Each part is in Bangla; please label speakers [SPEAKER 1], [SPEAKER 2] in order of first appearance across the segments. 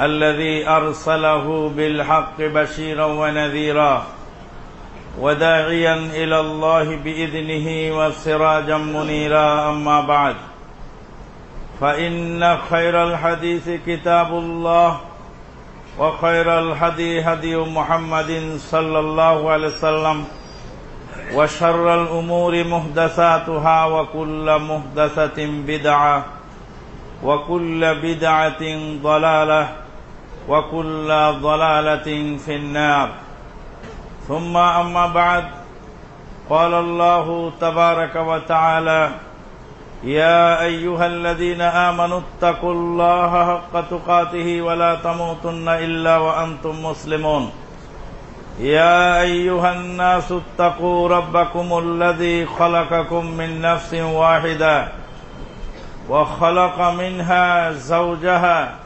[SPEAKER 1] الذي أرسله بالحق بشيرا ونذيرا وداعيا إلى الله بإذنه وسراجا منيرا. أما بعد فإن خير الحديث كتاب الله وخير الهدي هدي محمد صلى الله عليه وسلم وشر الأمور محدثاتها وكل محدثة بدعة وكل بدعة ضلالة وكل ضلالة في النار. ثم أما بعد قال الله تبارك وتعالى يا أيها الذين آمنوا اتقوا الله حق تقاته ولا تموتن إلا وأنتم مسلمون. يا أيها الناس اتقوا ربكم الذي خلقكم من نفس واحدة وخلق منها زوجها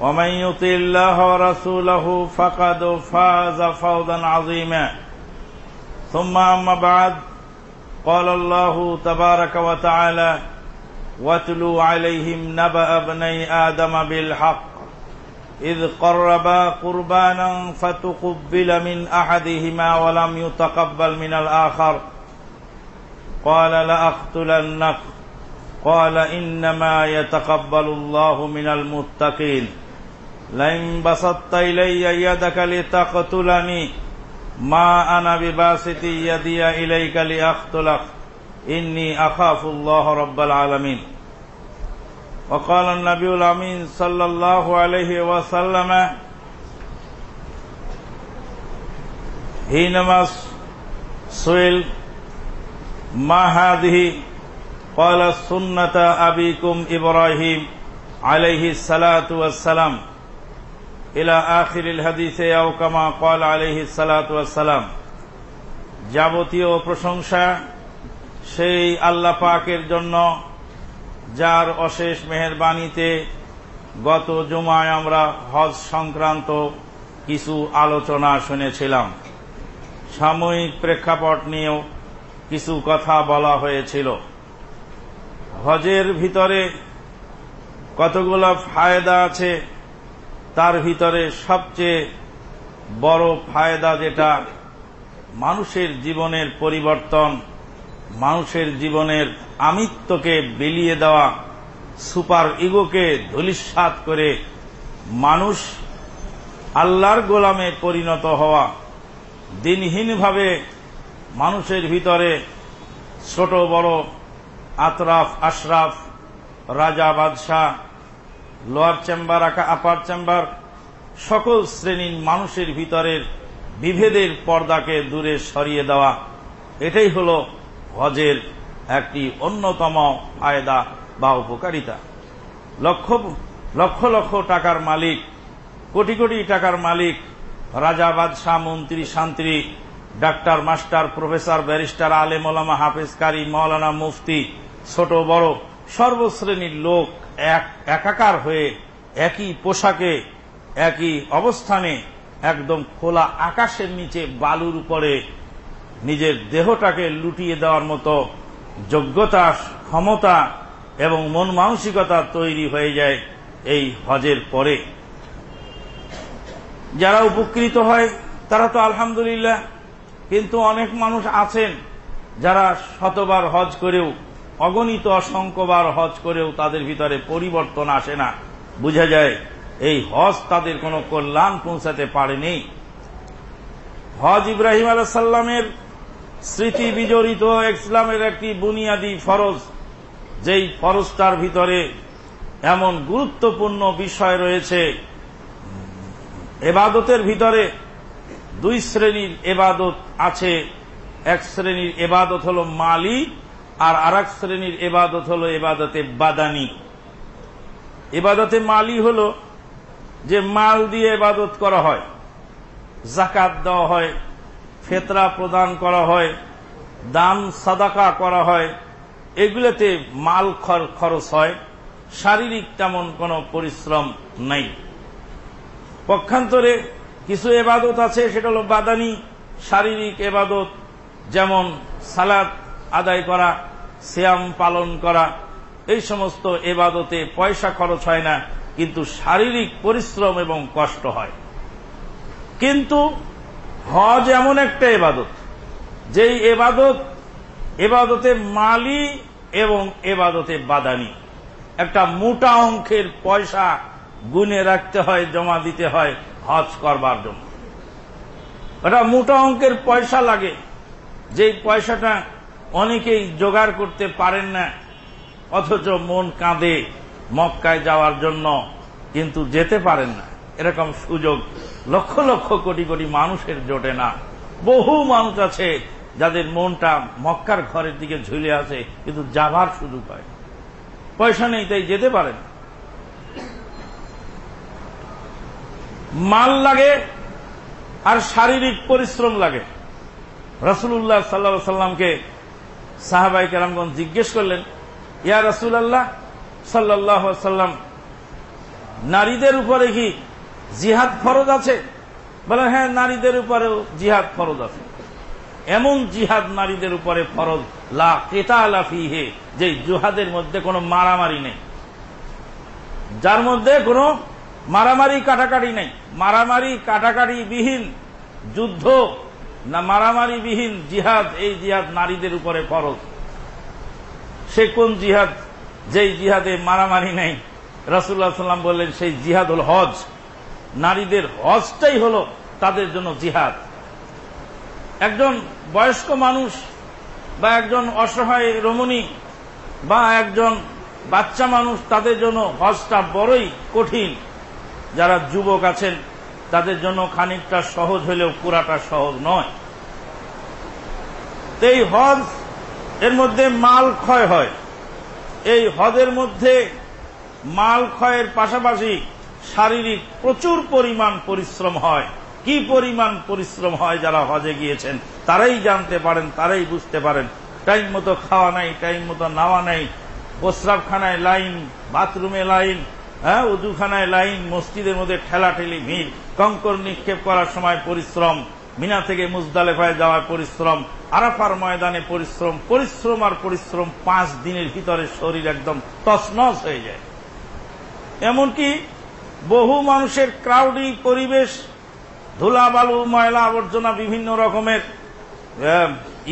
[SPEAKER 1] ومن يطع الله ورسوله فقد فاز فوزا عظيما. ثم أما بعد قال الله تبارك وتعالى واتلوا عليهم نبأ ابني آدم بالحق إذ قربا قربانا فتقبل من أحدهما ولم يتقبل من الآخر. قال لأقتلنك قال إنما يتقبل الله من المتقين. لئن بسطت إلي يدك لتقتلني ما أنا بباسط يدي إليك لأقتلك إني أخاف الله رب العالمين وقال النبي الأمين صلى الله عليه وسلم حينما سئل ما هذه قال سنة أبيكم إبراهيم عليه الصلاة والسلام إلى آخر الحديث أو كما قال عليه الصلاة والسلام যাবতীয় প্রশংসা সেই আল্লাহ পাকের জন্য যার অশেষ মেহরবানিতে গত জুমায় আমরা হজ সংক্রান্ত কিছু আলোচনা শুনেছিলাম সাময়িক প্রেক্ষাপট নিয়েও কিছু কথা বলা হয়েছিল হজের ভিতরে কতগুলো ফায়দা আছে তার ভিতরে সবচেয়ে বড় ফায়দা যেটা, মানুষের জীবনের পরিবর্তন, মানুষের জীবনের আমিত্বকে বিলিয়ে দেওয়া, সুপার ইগোকে ধুলিস্বাত করে মানুষ আল্লাহর গোলামে পরিণত হওয়া, দিনহীনভাবে মানুষের ভিতরে ছোট বড় আতরাফ, আশরাফ, রাজা, বাদশাহ লোয়ার চেম্বার আপার চেম্বার সকল শ্রেণির মানুষের ভিতরের বিভেদের পর্দাকে দূরে সরিয়ে দেওয়া। এটাই হল হজের একটি অন্যতম ফায়দা বা উপকারিতা। লক্ষ লক্ষ লক্ষ টাকার মালিক, কোটি কোটি টাকার মালিক, রাজা, বাদশাহ, মন্ত্রী, শান্ত্রী, ডাক্তার, মাস্টার, প্রফেসর, ব্যারিস্টার, আলেম, ওলামা হাফেজ কারি মৌলানা, মুফতি, ছোট, বড় সর্বশ্রেণীর লোক এক একাকার হয়ে একই পোশাকে, একই অবস্থানে একদম খোলা আকাশের নিচে বালুর উপরে নিজের দেহটাকে লুটিয়ে দেওয়ার মতো যোগ্যতা, ক্ষমতা এবং মন মানসিকতা তৈরি হয়ে যায় এই হজের পরে। যারা উপকৃত হয়, তারা তো আলহামদুলিল্লাহ, কিন্তু অনেক মানুষ আছেন যারা শতবার হজ করেও অগণিত অসংখ্যবার হজ করেও তাদের ভিতরে পরিবর্তন আসে না। বোঝা যায়, এই হজ তাদের কোনো কল্যাণ পৌঁছাতে পারেনি। হজ ইব্রাহিম আলাহাল্লামের স্মৃতি বিজড়িত ইসলামের একটি বুনিয়াদী ফরজ, যেই ফরজটার ভিতরে এমন গুরুত্বপূর্ণ বিষয় রয়েছে। এবাদতের ভিতরে দুই শ্রেণির এবাদত আছে। এক শ্রেণির এবাদত হল মালি আর আর এক শ্রেণির এবাদত হল এবাদতে বাদানি। এবাদতে মালি হল যে মাল দিয়ে এবাদত করা হয় জাকাত দেওয়া হয়, ফেতরা প্রদান করা হয়, দান, সাদাকা করা হয়, এগুলোতে মাল খরচ হয়, শারীরিক তেমন কোনো পরিশ্রম নাই। পক্ষান্তরে কিছু এবাদত আছে, সেটা হল বাদানি, শারীরিক এবাদত যেমন সালাদ আদায় করা শ্যাম পালন করা, এই সমস্ত এবাদতে পয়সা খরচ হয় না, কিন্তু শারীরিক পরিশ্রম এবং কষ্ট হয়। কিন্তু হজ এমন একটা এবাদত, যেই এবাদত, এবাদতে মালি এবং এবাদতে বাদানি। একটা মোটা অঙ্কের পয়সা গুনে রাখতে হয়, জমা দিতে হয় হজ করবার জন্য। ওটা মোটা অঙ্কের পয়সা লাগে, যেই পয়সাটা অনেকেই জোগাড় করতে পারেন না, অথচ মন কাঁদে মক্কায় যাওয়ার জন্য, কিন্তু যেতে পারেন না। এরকম সুযোগ লক্ষ লক্ষ কোটি কোটি মানুষের জোটে না। বহু মানুষ আছে যাদের মনটা মক্কার ঘরের দিকে ঝুলে আছে, কিন্তু যাবার সুযোগ হয় পয়সা নেই, তাই যেতে পারেন মাল লাগে আর শারীরিক পরিশ্রম লাগে। রসুল্লাহ সাল্লা সাল্লামকে সাহাবাই কেরামগঞ্জ জিজ্ঞেস করলেন, ইয়া রসুল আল্লাহ সাল্লাহ সাল্লাম নারীদের উপরে কি জিহাদ ফরজ আছে? বলে হ্যাঁ নারীদের উপরেও জিহাদ ফরজ আছে। এমন জিহাদ নারীদের উপরে ফরজ, লা কেতা হে যে জুহাদের মধ্যে কোনো মারামারি নেই। যার মধ্যে কোনো মারামারি কাটাকাটি নেই। মারামারি কাটাকাটি বিহীন যুদ্ধ না মারামারি বিহীন জিহাদ, এই জিহাদ নারীদের উপরে ফরজ। সে কোন জিহাদ? যেই জিহাদে মারামারি নেই। রাসুল্লাহ সাল্লাম বললেন, সেই জিহাদ হল হজ। নারীদের হজটাই হল তাদের জন্য জিহাদ। একজন বয়স্ক মানুষ বা একজন অসহায় রমণী বা একজন বাচ্চা মানুষ, তাদের জন্য হজটা বড়ই কঠিন। যারা যুবক আছেন তাদের জন্য খানিকটা সহজ হলেও পুরাটা সহজ নয়। এই হজ, এর মধ্যে মাল ক্ষয় হয়। এই হজের মধ্যে মাল ক্ষয়ের পাশাপাশি শারীরিক প্রচুর পরিমাণ পরিশ্রম হয়। কি পরিমাণ পরিশ্রম হয় যারা হজে গিয়েছেন, তারাই জানতে পারেন, তারাই বুঝতে পারেন। টাইম মতো খাওয়া নাই, টাইম মতো নাওয়া নাই, প্রস্রাবখানায় লাইন, বাথরুমে লাইন হ্যাঁ উজুখানায় লাইন, মসজিদের মধ্যে ঠেলাঠেলি, ভিড়, কঙ্কর নিক্ষেপ করার সময় পরিশ্রম, মিনা থেকে মুজদালেফায় যাওয়ার পরিশ্রম, আরাফার ময়দানে পরিশ্রম পরিশ্রম আর পরিশ্রম পাঁচ দিনের ভিতরে শরীর একদম তসনস হয়ে যায়। এমনকি বহু মানুষের ক্রাউডি পরিবেশ ধুলা বালু ময়লা আবর্জনা বিভিন্ন রকমের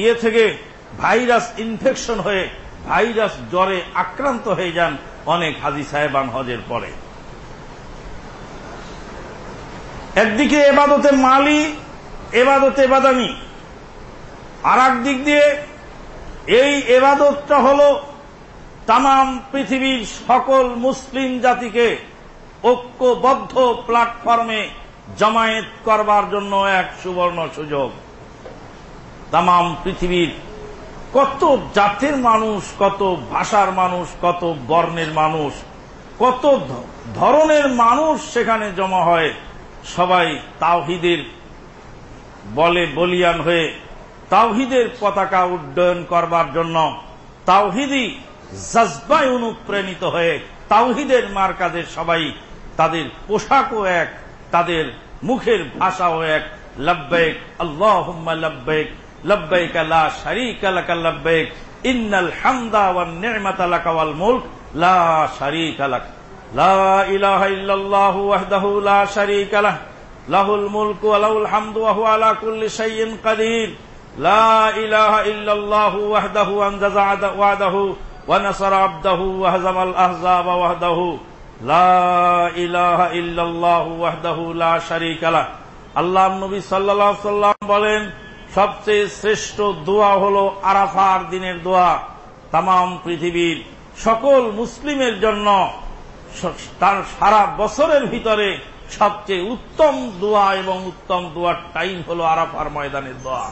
[SPEAKER 1] ইয়ে থেকে ভাইরাস ইনফেকশন হয়ে ভাইরাস জ্বরে আক্রান্ত হয়ে যান। অনেক হাজি সাহেবান হজের পরে। একদিকে এবাদতে মালি, এবাদতে বাদানি আর দিক দিয়ে এই এবাদতটা হল তাম পৃথিবীর সকল মুসলিম জাতিকে ঐক্যবদ্ধ প্ল্যাটফর্মে জমায়েত করবার জন্য এক সুবর্ণ সুযোগ। তাম পৃথিবীর কত জাতির মানুষ, কত ভাষার মানুষ, কত বর্ণের মানুষ, কত ধরনের মানুষ সেখানে জমা হয়। সবাই তাওহিদের বলে বলিয়ান হয়ে তাওহিদের পতাকা উড্ডয়ন করবার জন্য তাওহিদি জজবায় অনুপ্রেণিত হয়ে তাওহিদের মার্কাদের সবাই তাদের পোশাকও এক, তাদের মুখের ভাষাও এক। লব্বেক আল্লাহ লব্বেক لبیک لا شریک لک لبیک، ان الحمد والنعمت لک والملک لا شریک لک. لا الہ الا اللہ وحده لا شریک لہ له الملک ولو الحمد وهو على كل شيء قدیر. لا الہ الا اللہ وحده انجز وعده ونصر عبده وهزم الاحزاب وحده. لا الہ الا اللہ وحدہ لا شریک لہ. اللہ نبی صلی اللہ علیہ وسلم بولیں সবচেয়ে শ্রেষ্ঠ দোয়া হল আরাফার দিনের দোয়া তাম পৃথিবীর সকল মুসলিমের জন্য তার সারা বছরের ভিতরে সবচেয়ে উত্তম দোয়া এবং উত্তম দোয়ার টাইম হল আরাফার ময়দানের দোয়া।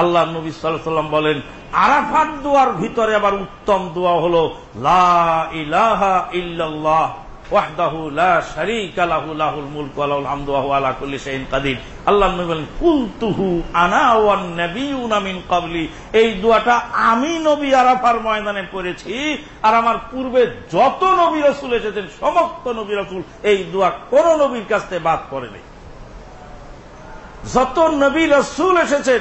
[SPEAKER 1] আল্লাহ নবী সাল্লাম বলেন, আরাফার দোয়ার ভিতরে আবার উত্তম দোয়া হল, লা ইলাহা ওয়াহদাহু লা শারীকা লাহু, লাহুল হামদু ওয়া হুয়া আলা কুল্লি শাইইন কাদির। আল্লাহ নবী বলেন, কুলতুহু আনা ওয়ান নাবিয়ুনা মিন ক্বাবলি। এই দোয়াটা আমি নবী আরাফার ময়দানে পড়েছি আর আমার পূর্বে যত নবী রাসূল এসেছেন, সমস্ত নবী রাসূল এই দোয়া কোন নবীর কাছ থেকে বাদ পড়ে নেই যত নবী রাসূল এসেছেন,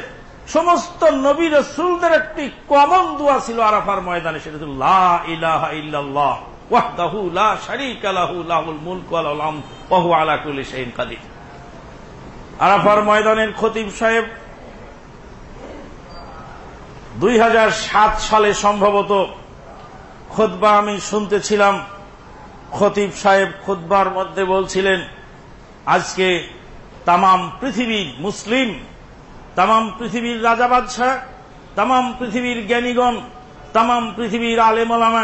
[SPEAKER 1] সমস্ত নবী রসুলদের একটি কমন দোয়া ছিল আরাফার ময়দানে, সেটা লা ইলাহা ইল্লাল্লাহ। ওয়া লাহুল হামদু, ওয়া হুয়া আলা আরাফার ময়দানের খতিব সাহেব, দুই হাজার সাত সালে সম্ভবত খোদবা আমি শুনতেছিলাম। খতিব সাহেব খোদবার মধ্যে বলছিলেন, আজকে তামাম পৃথিবীর মুসলিম, তামাম পৃথিবীর রাজা বাদশাহ, তামাম পৃথিবীর জ্ঞানীগণ, তামাম পৃথিবীর আলেমলামা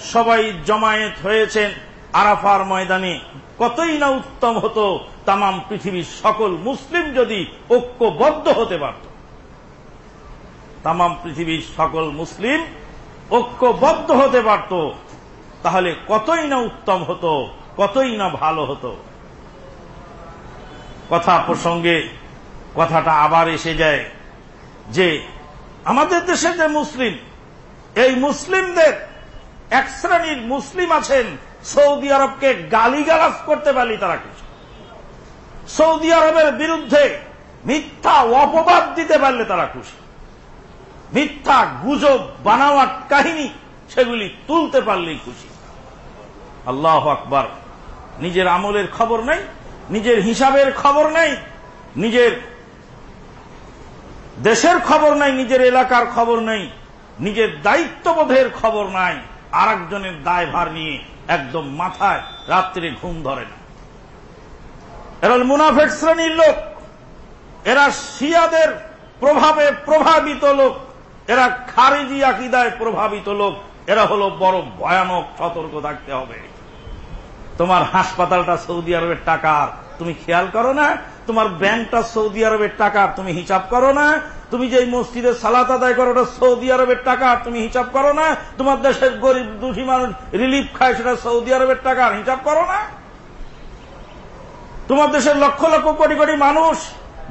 [SPEAKER 1] সবাই জমায়েত হয়েছেন আরাফার ময়দানে। কতই না উত্তম হতো তামাম পৃথিবীর সকল মুসলিম যদি ঐক্যবদ্ধ হতে পারত। তামাম পৃথিবীর সকল মুসলিম ঐক্যবদ্ধ হতে পারত। তাহলে কতই না উত্তম হতো, কতই না ভালো হতো। কথা প্রসঙ্গে কথাটা আবার এসে যায় যে আমাদের দেশে যে মুসলিম, এই মুসলিমদের এক শ্রেণির মুসলিম আছেন, সৌদি আরবকে গালিগালাজ করতে পারলি তারা কিছু। সৌদি আরবের বিরুদ্ধে মিথ্যা অপবাদ দিতে পারলে তারা খুশি। মিথ্যা গুজব বানাওয়ার কাহিনী, সেগুলি তুলতে পারলেই খুশি। আল্লাহ আকবার। নিজের আমলের খবর নেই, নিজের হিসাবের খবর নেই, নিজের দেশের খবর নাই, নিজের এলাকার খবর নেই, নিজের দায়িত্ববোধের খবর নাই। আর একজনের দায়ভার নিয়ে একদম মাথায় রাত্রে ঘুম ধরে না। এরা মুনাফেক শ্রেণির লোক। এরা শিয়াদের প্রভাবে প্রভাবিত লোক। এরা খারিজি আকিদায় প্রভাবিত লোক। এরা হলো বড় ভয়ানক সতর্ক থাকতে হবে। তোমার হাসপাতালটা সৌদি আরবের টাকার। তুমি খেয়াল করো না? তোমার ব্যাংকটা সৌদি আরবের টাকা তুমি হিসাব করো না? তুমি যে মসজিদে সালাত আদায় করো, ওটা সৌদি আরবের টাকা তুমি হিসাব করো না। তোমার দেশের গরিব, দুঃখী মানুষ রিলিফ খায়, সেটা সৌদি আরবের টাকা হিসাব করো না। তোমার দেশের লক্ষ লক্ষ কোটি কোটি মানুষ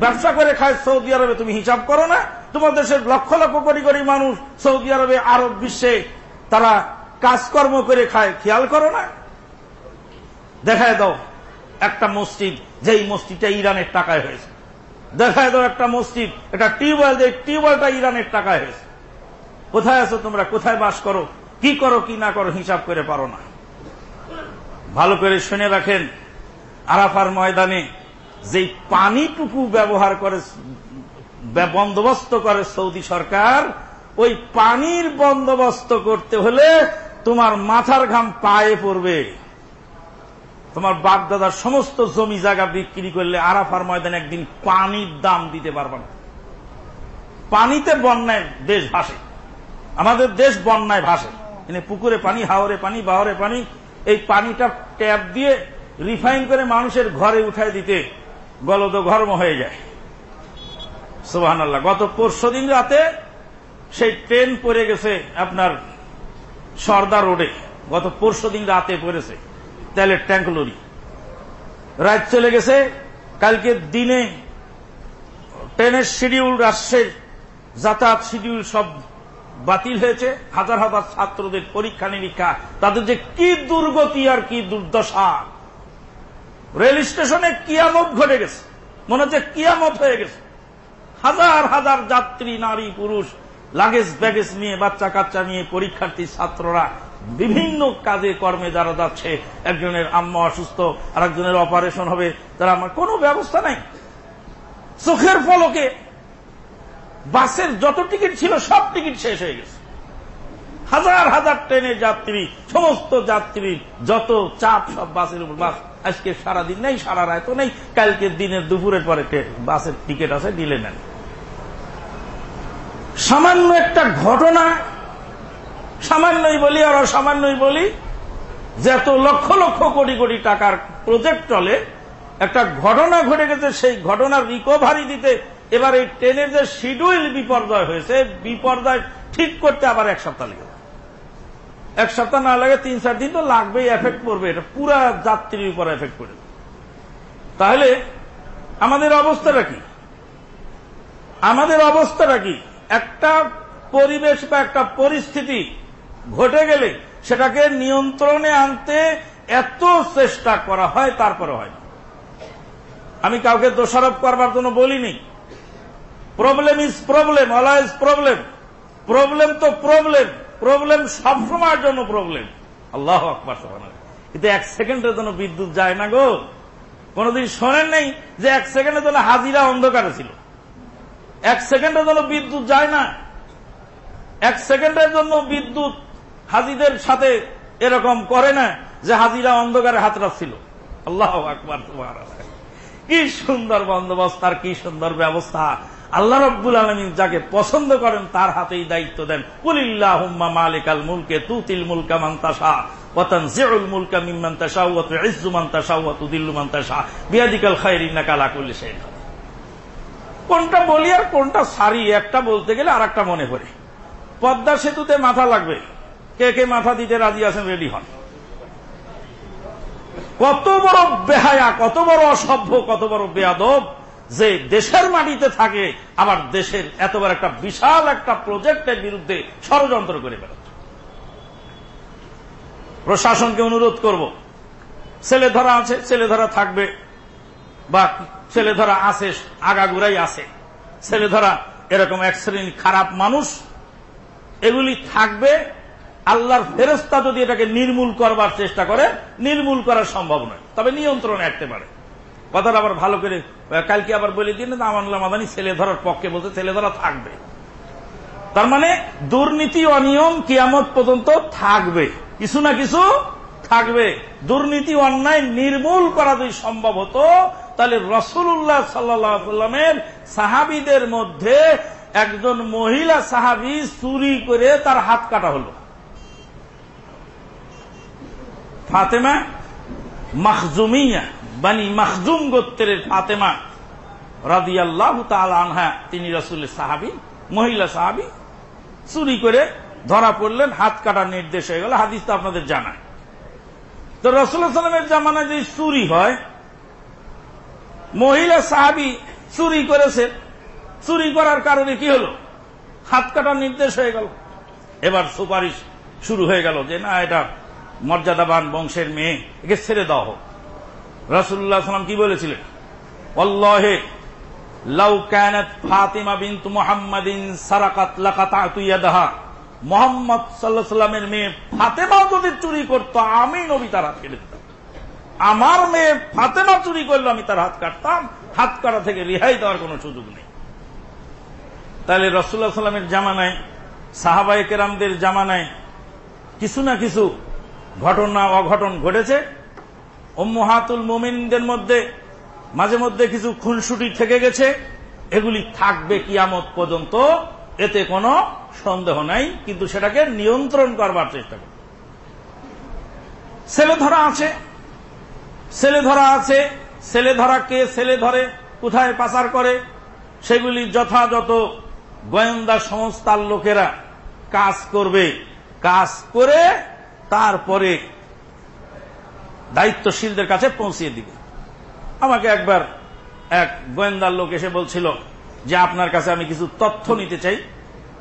[SPEAKER 1] ব্যবসা করে খায় সৌদি আরবে, তুমি হিসাব করো না। তোমার দেশের লক্ষ লক্ষ কোটি কোটি মানুষ সৌদি আরবে, আরব বিশ্বে, তারা কাজকর্ম করে খায়, খেয়াল করো না। দেখায় দাও, একটা মসজিদ, যেই মসজিদটা ইরানের টাকায় হয়েছে। দেখায় দাও একটা মসজিদ একটা টিউবওয়েল, যে টিউবওয়েলটা ইরানের টাকায় হয়েছে। কোথায় আছো তোমরা? কোথায় বাস করো? কি করো, কি না করো, হিসাব করে পারো না। ভালো করে শুনে রাখেন, আরাফার ময়দানে যে পানিটুকু ব্যবহার করে বন্দোবস্ত করে সৌদি সরকার, ওই পানির বন্দোবস্ত করতে হলে তোমার মাথার ঘাম পায়ে পড়বে। তোমার বাপ দাদার সমস্ত জমি জায়গা বিক্রি করলে আরাফার ময়দানে একদিন পানির দাম দিতে পারবে না। পানিতে বন্যায় দেশ ভাসে। আমাদের দেশ বন্যায় ভাসে। এনে পুকুরে পানি, হাওরে পানি, বাহরে পানি, এই পানিটা ট্যাপ দিয়ে রিফাইন করে মানুষের ঘরে উঠায় দিতে গলদ ঘর্ম হয়ে যায়। সুবাহান আল্লাহ গত পরশু দিন রাতে সেই ট্রেন পড়ে গেছে আপনার সর্দার রোডে। গত পরশু দিন রাতে পড়েছে। তেলের ট্যাঙ্ক লরি। রাত চলে গেছে, কালকে দিনে ট্রেনের শিডিউল রাষ্ট্রের যাতায়াত শিডিউল সব বাতিল হয়েছে, হাজার হাজার ছাত্রদের পরীক্ষা নিরীক্ষা, তাদের যে কি দুর্গতি আর কি দুর্দশা। রেল স্টেশনে কিয়ামত ঘটে গেছে, মনে হচ্ছে কিয়ামত হয়ে গেছে। হাজার হাজার যাত্রী, নারী, পুরুষ লাগেজ ব্যাগেজ নিয়ে বাচ্চা কাচ্চা নিয়ে পরীক্ষার্থী, ছাত্ররা বিভিন্ন কাজে কর্মে যারা যাচ্ছে, একজনের আম্মা অসুস্থ আর একজনের অপারেশন হবে, তারা আমার কোনো ব্যবস্থা নাই। চোখের ফলকে বাসের যত টিকিট ছিল, সব টিকিট শেষ হয়ে গেছে। হাজার হাজার ট্রেনের যাত্রী, সমস্ত যাত্রী, যত চাপ, সব বাসের উপর। বাস আজকে সারা দিন নেই, সারা রাত নেই কালকে দিনের দুপুরের পরে বাসের টিকিট আছে, দিলে নেন। সামান্য একটা ঘটনা সামান্যই বলি আর অসামান্যই বলি, যে এত লক্ষ লক্ষ কোটি কোটি টাকার প্রজেক্ট চলে, একটা ঘটনা ঘটে গেছে, সেই ঘটনার রিকভারি দিতে এবার এই ট্রেনের যে শিডিউল বিপর্যয় হয়েছে, বিপর্যয় ঠিক করতে আবার এক সপ্তাহ লেগে এক সপ্তাহ না লাগে তিন চার দিন তো লাগবেই এফেক্ট পড়বে, এটা পুরা যাত্রীর উপর এফেক্ট করে তাহলে আমাদের অবস্থাটা কি? আমাদের অবস্থাটা কি? একটা পরিবেশ বা একটা পরিস্থিতি ঘটে গেলে সেটাকে নিয়ন্ত্রণে আনতে এত চেষ্টা করা হয়, তারপরে হয় না। আমি কাউকে দোষারোপ করবার জন্য বলিনি। প্রবলেম ইজ প্রবলেম অলা ইজ প্রবলেম প্রবলেম তো প্রবলেম প্রবলেম সবসময়ের জন্য প্রবলেম আল্লাহ আকবর কিন্তু এক সেকেন্ডের জন্য বিদ্যুৎ যায় না গো। কোনদিন শোনেন নেই যে এক সেকেন্ডের জন্য হাজিরা অন্ধকারে ছিল। এক সেকেন্ডের জন্য বিদ্যুৎ যায় না। এক সেকেন্ডের জন্য বিদ্যুৎ হাজিদের সাথে এরকম করে না যে হাজিরা অন্ধকারে হাত রাখছিল। আল্লাহ আকবর তোমার কি সুন্দর বন্দোবস্ত আর কি সুন্দর ব্যবস্থা। আল্লাহ রব্বুল আলমিন যাকে পছন্দ করেন তার হাতেই দায়িত্ব দেন। কুলিল্লাহ মালিকাল মুলকে তুতিল মুলকা মান্তাসা মুলকা মান মান কোনটা বলি আর কোনটা সারি, একটা বলতে গেলে আর একটা মনে পড়ে। পদ্মা সেতুতে মাথা লাগবে। কে কে মাথা দিতে রাজি আছেন রেডি হন। কত বড় বেহায়া, কত বড় অসভ্য, কত বড় বেয়াদব যে দেশের মাটিতে থাকে, আবার দেশের এত বড় একটা বিশাল একটা প্রজেক্টের বিরুদ্ধে ষড়যন্ত্র করে বেড়াচ্ছে। প্রশাসনকে অনুরোধ করব, ছেলে ধরা আছে, ছেলে ধরা থাকবে, বা ছেলে ধরা আছে, আগাগুড়াই আছে। ছেলে ধরা এরকম এক শ্রেণি খারাপ মানুষ, এগুলি থাকবে আল্লাহর ফেরস্তা যদি এটাকে নির্মূল করবার চেষ্টা করে, নির্মূল করা সম্ভব নয়। তবে নিয়ন্ত্রণে রাখতে পারে। কথাটা আবার ভালো করে, কালকে আবার বলে দিন আমানুল্লাহ মাদানি ছেলে ধরার পক্ষে বলতে ছেলে ধরা থাকবে। তার মানে দুর্নীতি অনিয়ম কিয়ামত পর্যন্ত থাকবে। কিছু না কিছু থাকবে। দুর্নীতি, অন্যায় নির্মূল করা যদি সম্ভব হতো, তাহলে রসুল্লাহ সাল্লামের সাহাবিদের মধ্যে একজন মহিলা সাহাবি চুরি করে তার হাত কাটা হলো। ফাতেমা মাহজুমিয়া বানি মাহজুম গোত্রের ফাতেমা রাদিয়াল্লাহ আনহা, তিনি রসুলের সাহাবি, মহিলা সাহাবি, চুরি করে ধরা পড়লেন, হাত কাটার নির্দেশ হয়ে গেল, হাদিস তো আপনাদের জানায়। তো রসুল্লাহ সাল্লামের জামানায় যদি চুরি হয়, মহিলা সাহাবি চুরি করেছে, চুরি করার কারণে কি হলো? হাত কাটার নির্দেশ হয়ে গেল। এবার সুপারিশ শুরু হয়ে গেল যে না, এটা মর্যাদাবান বংশের মেয়ে, একে ছেড়ে দেওয়া হোক। রসুল্লাহ সাল্লাম কি বলেছিলেন? অল্লাহে লাউ ক্যানাত ফাতিমা বিন্তু মোহাম্মদিন সারাকাত লাকাতাতু ইয়াদাহা। মোহাম্মদ সাল্লাহ সাল্লামের মেয়ে ফাতেমা যদি চুরি করত, আমি নবী তার হাত কেটে দিতাম। আমার মেয়ে ফাতেমা চুরি করল, আমি তার হাত কাটতাম। হাত কাটা থেকে রেহাই দেওয়ার কোন সুযোগ নেই। তাহলে রসুল্লাহ সাল্লামের জামানায় সাহাবাই কেরামদের জামানায় কিছু না কিছু ঘটনা অঘটন ঘটেছে। ওম্মহাতুল মোমিনদের মধ্যে, মাঝে মধ্যে কিছু খুনসুটি থেকে গেছে। এগুলি থাকবে কিয়ামত পর্যন্ত। এতে কোনো সন্দেহ নাই, কিন্তু সেটাকে নিয়ন্ত্রণ করবার চেষ্টা করবে। ছেলে ধরা আছে। ছেলে ধরা আছে। ছেলে ধরা কে ছেলে ধরে? কোথায় পাচার করে? সেগুলি যথাযথ গোয়েন্দা সংস্থার লোকেরা কাজ করবে। কাজ করে তারপরে দায়িত্বশীলদের কাছে পৌঁছিয়ে দিবে। আমাকে একবার এক গোয়েন্দার লোক এসে বলছিল যে, আপনার কাছে আমি কিছু তথ্য নিতে চাই।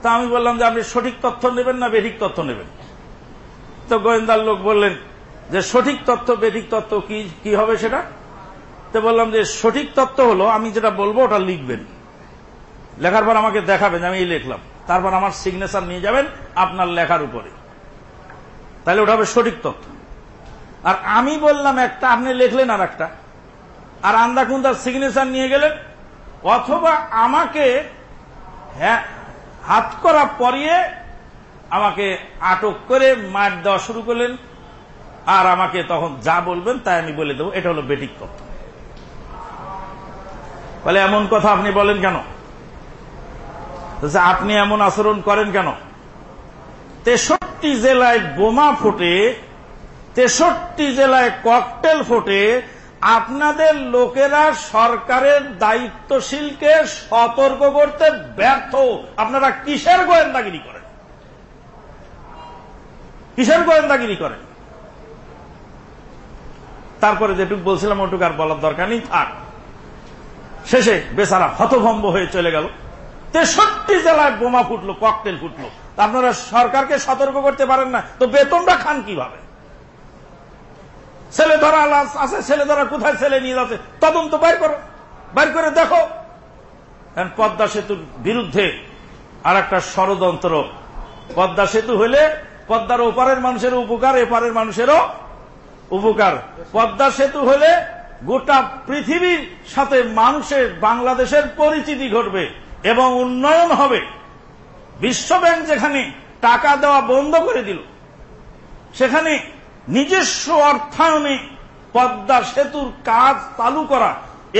[SPEAKER 1] তা আমি বললাম যে, আপনি সঠিক তথ্য নেবেন না, বেঠিক তথ্য নেবেন? তো গোয়েন্দার লোক বললেন যে, সঠিক তথ্য, বেঠিক তথ্য কি কি হবে সেটা? তো বললাম যে, সঠিক তথ্য হলো, আমি যেটা বলব ওটা লিখবেন। লেখার পর আমাকে দেখাবেন, আমি এই লিখলাম। তারপর আমার সিগনেচার নিয়ে যাবেন আপনার লেখার উপরে। তাহলে ওটা হবে সঠিক তথ্য। আর আমি বললাম একটা, আপনি লিখলেন আর একটা। আর আন্দা কুন্দার সিগনেচার নিয়ে গেলেন। অথবা আমাকে হ্যাঁ হাত করা পরিয়ে আমাকে আটক করে মার দেওয়া শুরু করলেন। আর আমাকে তখন যা বলবেন তাই আমি বলে দেবো। এটা হলো বেটিক তথ্য। বলে এমন কথা আপনি বলেন কেন? আপনি এমন আচরণ করেন কেন? তেষট্টি জেলায় বোমা ফোটে, তেষট্টি জেলায় ককটেল ফোটে, আপনাদের লোকেরা সরকারের দায়িত্বশীলকে সতর্ক করতে ব্যর্থ। আপনারা কিসের গোয়েন্দাগিরি করেন? কিসের গোয়েন্দাগিরি করেন? তারপরে যেটুক বলছিলাম, ওটুক আর বলার দরকার নেই। থাক, শেষে বেচারা হতভম্ব হয়ে চলে গেল। তেষট্টি জেলায় বোমা ফুটলো, ককটেল ফুটলো। আপনারা সরকারকে সতর্ক করতে পারেন না। তো বেতনটা খান কীভাবে? ছেলে ধরা আছে, ছেলে ধরা কোথায়, ছেলে নিয়ে যাচ্ছে। তদন্ত বাইর করো, বাইর করে দেখো। পদ্মা সেতুর বিরুদ্ধে আর একটা ষড়যন্ত্র। পদ্মা সেতু হলে পদ্মার ওপারের মানুষের উপকার, এপারের মানুষেরও উপকার। পদ্মা সেতু হলে গোটা পৃথিবীর সাথে মানুষের, বাংলাদেশের পরিচিতি ঘটবে। এবং উন্নয়ন হবে। বিশ্বব্যাংক যেখানে টাকা দেওয়া বন্ধ করে দিল, সেখানে নিজস্ব অর্থায়নে পদ্মা সেতুর কাজ চালু করা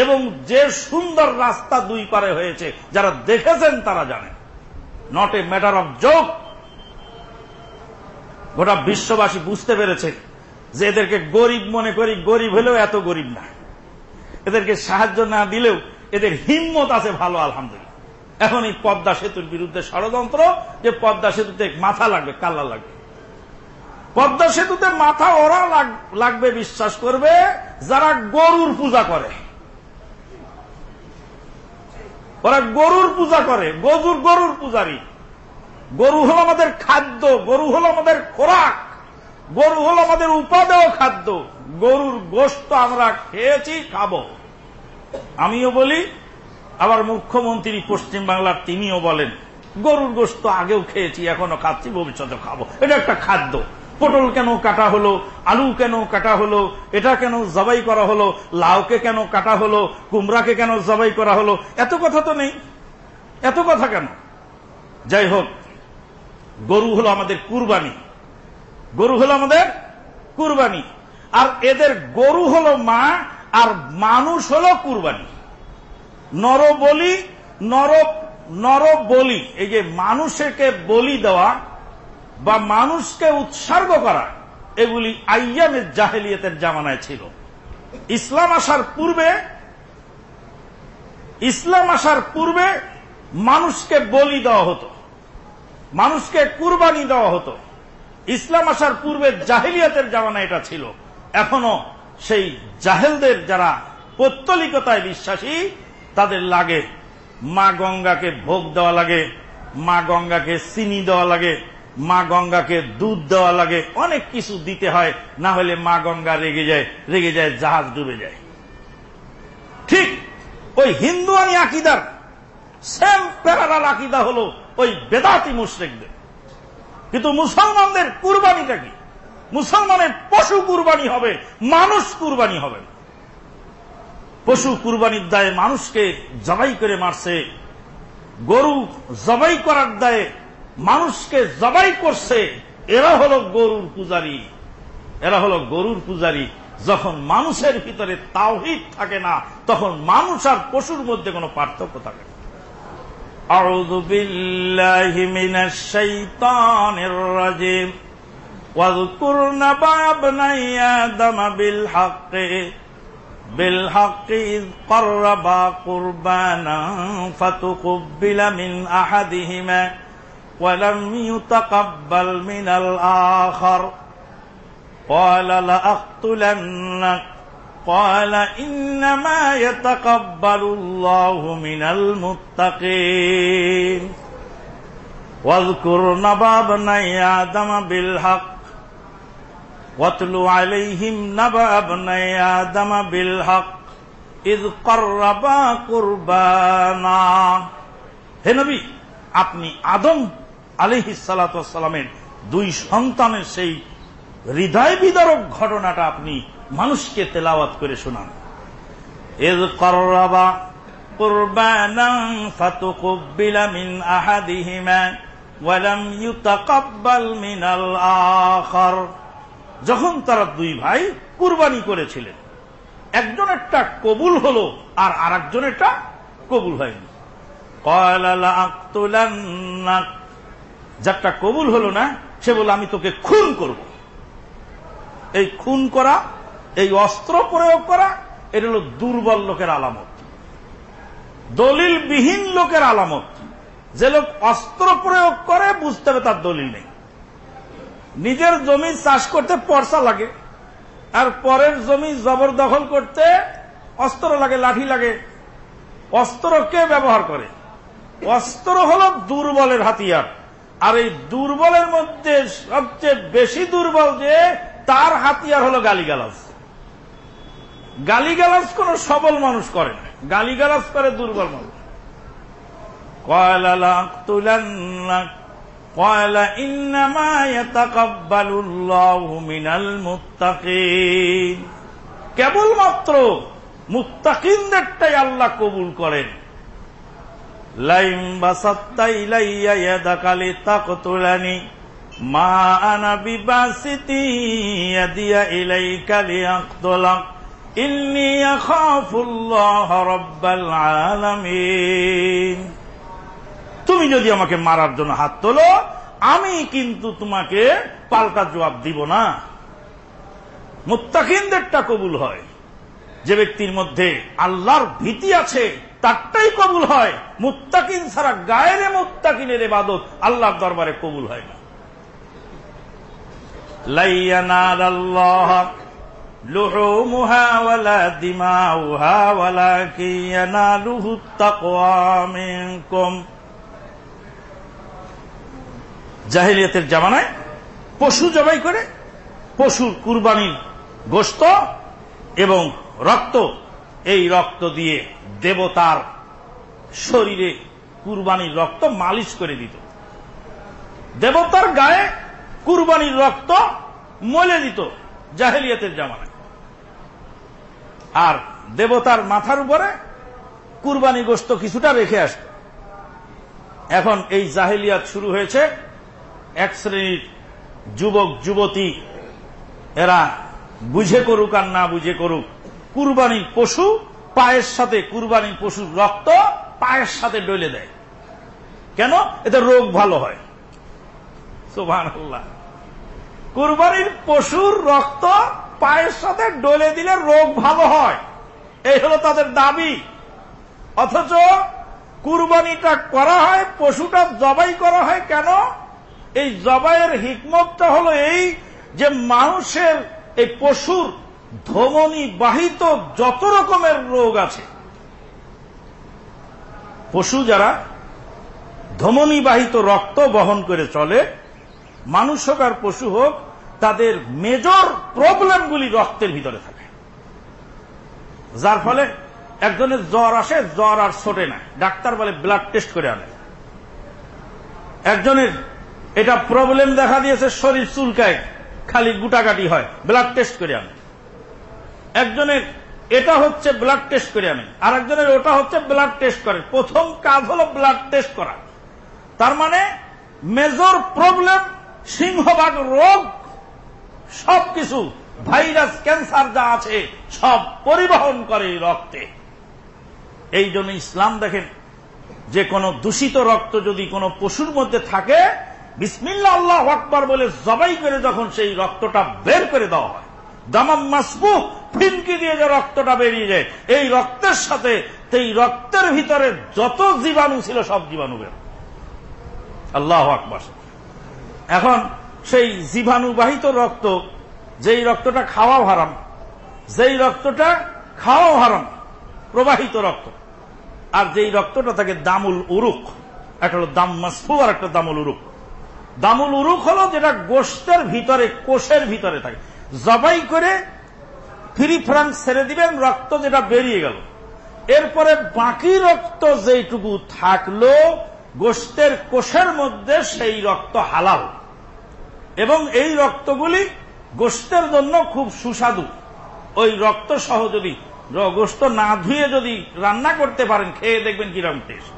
[SPEAKER 1] এবং যে সুন্দর রাস্তা দুই পারে হয়েছে, যারা দেখেছেন তারা জানেন। Not a matter of joke গোটা বিশ্ববাসী বুঝতে পেরেছে যে এদেরকে গরিব মনে করি, গরিব হলেও এত গরিব না। এদেরকে সাহায্য না দিলেও এদের হিম্মত আছে ভালো, আলহামদুলিল্লাহ। এখন এই পদ্মা সেতুর বিরুদ্ধে ষড়যন্ত্র, যে পদ্মা সেতুতে মাথা লাগবে কাল্লা লাগবে। পদ্মা সেতুতে মাথা ওরা লাগবে, বিশ্বাস করবে, যারা গরুর পূজা করে। ওরা গরুর পূজা করে, গজুর গরুর পূজারী। গরু হল আমাদের খাদ্য, গরু হল আমাদের খোরাক, গরু হল আমাদের উপাদেয় খাদ্য। গরুর গোস্ত আমরা খেয়েছি, খাব। আমিও বলি আবার মুখ্যমন্ত্রী পশ্চিম বাংলার তিনিও বলেন, গরুর গোস্ত আগেও খেয়েছি, এখনও খাচ্ছি ভবিষ্যতে খাব। এটা একটা খাদ্য। পটল কেন কাটা হলো? আলু কেন কাটা হলো? এটা কেন জবাই করা হলো? লাউকে কেন কাটা হলো? কুমড়াকে কেন জবাই করা হলো? এত কথা তো নেই। এত কথা কেন? যাই হোক, গরু হলো আমাদের কুরবানি। গরু হলো আমাদের কুরবানি। আর এদের গরু হলো মা, আর মানুষ হলো কুরবানি। নর বলি, নর নর বলি, এই যে মানুষকে বলি দেওয়া বা মানুষকে উৎসর্গ করা, এগুলি আইয়ামের জাহেলিয়তের জামানায় ছিল। ইসলাম আসার পূর্বে, ইসলাম আসার পূর্বে মানুষকে বলি দেওয়া হতো, মানুষকে কুরবানি দেওয়া হতো। ইসলাম আসার পূর্বে জাহেলিয়াতের জামানা এটা ছিল। এখনও সেই জাহেলদের যারা পত্তলিকতায় বিশ্বাসী তাদের লাগে। মা গঙ্গাকে ভোগ দেওয়া লাগে, মা গঙ্গাকে চিনি দেওয়া লাগে, মা গঙ্গাকে দুধ দেওয়া লাগে। অনেক কিছু দিতে হয়, না হলে মা গঙ্গা রেগে যায় রেগে যায়, জাহাজ ডুবে যায়। ঠিক ওই হিন্দুয়ানি আকিদার সেম প্যারাল আকিদা হলো ওই বেদাতি মুশ্রেকদের। কিন্তু মুসলমানদের কুরবানিটা কি? মুসলমানের পশু কুরবানি হবে, মানুষ কুরবানি হবে পশু কুরবানির দায়ে মানুষকে জবাই করে মারছে গরু জবাই করার দায়ে মানুষকে জবাই করছে এরা হলো গরুর পূজারী এরা হলো গরুর পূজারী যখন মানুষের ভিতরে তাওহিদ থাকে না তখন মানুষ আর পশুর মধ্যে কোনো পার্থক্য থাকে না أعوذ بالله من الشيطان الرجيم واذكر نبع ابني آدم بالحق بالحق إذ قربا قربانا فتقبل من أحدهما ولم يتقبل من الآخر. قال لأقتلنك. قال إنما يتقبل الله من المتقين. واذكر نبى ابني آدم بالحق واتل عليهم نبأ ابني آدم بالحق إذ قربا قربانا হে নবী আপনি আদম আলিহি সালাতামের দুই সন্তানের সেই হৃদয় বিদারক ঘটনাটা আপনি মানুষকে তেলাওয়াত করে শোনান এজ করবা قربانا فتقبل من أحدهما ولم يتقبل من الآخر যখন তারা দুই ভাই কুরবানি করেছিলেন। একজন একটা কবুল হলো আর আর একটা কবুল হয়নি। যারটা কবুল হলো না, সে বলে আমি তোকে খুন করব। এই খুন করা, এই অস্ত্র প্রয়োগ করা এটা হল দুর্বল লোকের আলামত। দলিলবিহীন লোকের আলামত। যে লোক অস্ত্র প্রয়োগ করে, বুঝতে হবে তার দলিল নেই। নিজের জমি চাষ করতে পরসা লাগে, আর পরের জমি জবরদখল করতে অস্ত্র লাগে, লাঠি লাগে। অস্ত্র কে ব্যবহার করে। অস্ত্র হল দুর্বলের হাতিয়ার। আর এই দুর্বলের মধ্যে সবচেয়ে বেশি দুর্বল যে, তার হাতিয়ার হল গালিগালাজ। গালিগালাজ কোন সবল মানুষ করে না। গালিগালাজ করে দুর্বল মানুষ। কয়লা তুলান্না قال إنما يتقبل الله من المتقين কেবলমাত্র মুত্তাকিনদেরটাই আল্লাহ কবুল করেন লাইম বাসাত্তা ইলাইয়া ইয়াদাকালি তাকতুলানি মা আনা বিবাসিতি ইয়াদিয়া ইলাইকা লিয়াকতুলাক ইন্নী আখাফুল্লাহ রাব্বাল আলামিন তুমি যদি আমাকে মারার জন্য হাত তোলো আমি কিন্তু তোমাকে পাল্টা জবাব দিব না মুত্তাকিনদেরটা কবুল হয় যে ব্যক্তির মধ্যে আল্লাহর ভীতি আছে তারটাই কবুল হয় মুত্তাকিন ছাড়া গায়ের মুত্তাকিনের এবাদত আল্লাহর দরবারে কবুল হয় না লাইয়ানার আল্লাহ لحومها ولا دماؤها ولكن يناله التقوى منكم জাহিলিয়াতের জামানায় পশু জবাই করে, পশুর কুরবানির গোস্ত এবং রক্ত, এই রক্ত দিয়ে দেবতার শরীরে কুরবানির রক্ত মালিশ করে দিত। দেবতার গায়ে কুরবানির রক্ত মলে দিত জাহেলিয়াতের জামানায়। আর দেবতার মাথার উপরে কুরবানি গোস্ত কিছুটা রেখে আসত। এখন এই জাহেলিয়াত শুরু হয়েছে এক শ্রেণির যুবক, যুবতী, এরা বুঝে করুক আর না বুঝে করুক, কুরবানির পশু পায়ের সাথে, কুরবানির পশুর রক্ত পায়ের সাথে ডলে দেয়। কেন? এতে রোগ ভালো হয়। সোভান কুরবানির পশুর রক্ত পায়ের সাথে ডলে দিলে রোগ ভালো হয়। এই হলো তাদের দাবি। অথচ কুরবানিটা করা হয়, পশুটা জবাই করা হয় কেন? এই জবাইয়ের হিকমতটা হলো এই যে মানুষের এই পশুর ধমনী বাহিত যত রকমের রোগ আছে, পশু যারা ধমনী বাহিত রক্ত বহন করে চলে, মানুষ হোক আর পশু হোক, তাদের মেজর প্রবলেমগুলি রক্তের ভিতরে থাকে। যার ফলে একজনের জ্বর আসে, জ্বর আর ছোটে না। ডাক্তার বলে ব্লাড টেস্ট করে আনে। একজনের এটা প্রবলেম দেখা দিয়েছে, শরীর চুলকায়, খালি গুটাকাটি হয় ব্লাড টেস্ট করে আনে একজনের এটা হচ্ছে ব্লাড টেস্ট করে আনে আর একজনের ওটা হচ্ছে ব্লাড টেস্ট করে। প্রথম কাজ হল ব্লাড টেস্ট করা। তার মানে মেজর প্রবলেম সিংহবাগ রোগ, সবকিছু ভাইরাস ক্যান্সার যা আছে, সব পরিবহন করে রক্তে। এই জন্য ইসলাম দেখেন, যে কোনো দূষিত রক্ত যদি কোনো পশুর মধ্যে থাকে বিসমিল্লা আল্লাহ আকবর বলে জবাই করে যখন সেই রক্তটা বের করে দেওয়া হয়, দামাম মাসবু, ফিনকি দিয়ে যে রক্তটা বেরিয়ে যায়, এই রক্তের সাথে সেই রক্তের ভিতরে যত জীবাণু ছিল সব জীবাণু বের আল্লাহ আকবর। এখন সেই জীবাণুবাহিত রক্ত, যেই রক্তটা খাওয়া হারাম, যেই রক্তটা খাওয়া হারাম, প্রবাহিত রক্ত, আর যেই রক্তটা থাকে দামুল উরুক, একটা হলো দাম মাসফু আর একটা দামুল উরুক দামুল উরুক হলো যেটা গোষ্ঠের ভিতরে, কোষের ভিতরে থাকে। জবাই করে ফ্রি ফ্রাঙ্ক ছেড়ে দিবেন, রক্ত যেটা বেরিয়ে গেল। এরপরে বাকি রক্ত যেইটুকু থাকল, গোষ্ঠের কোষের মধ্যে সেই রক্ত হালাল। এবং এই রক্তগুলি গোষ্ঠের জন্য খুব সুস্বাদু। ওই রক্ত সহ যদি গোস্ত না ধুয়ে যদি রান্না করতে পারেন, খেয়ে দেখবেন কিরম টেস্ট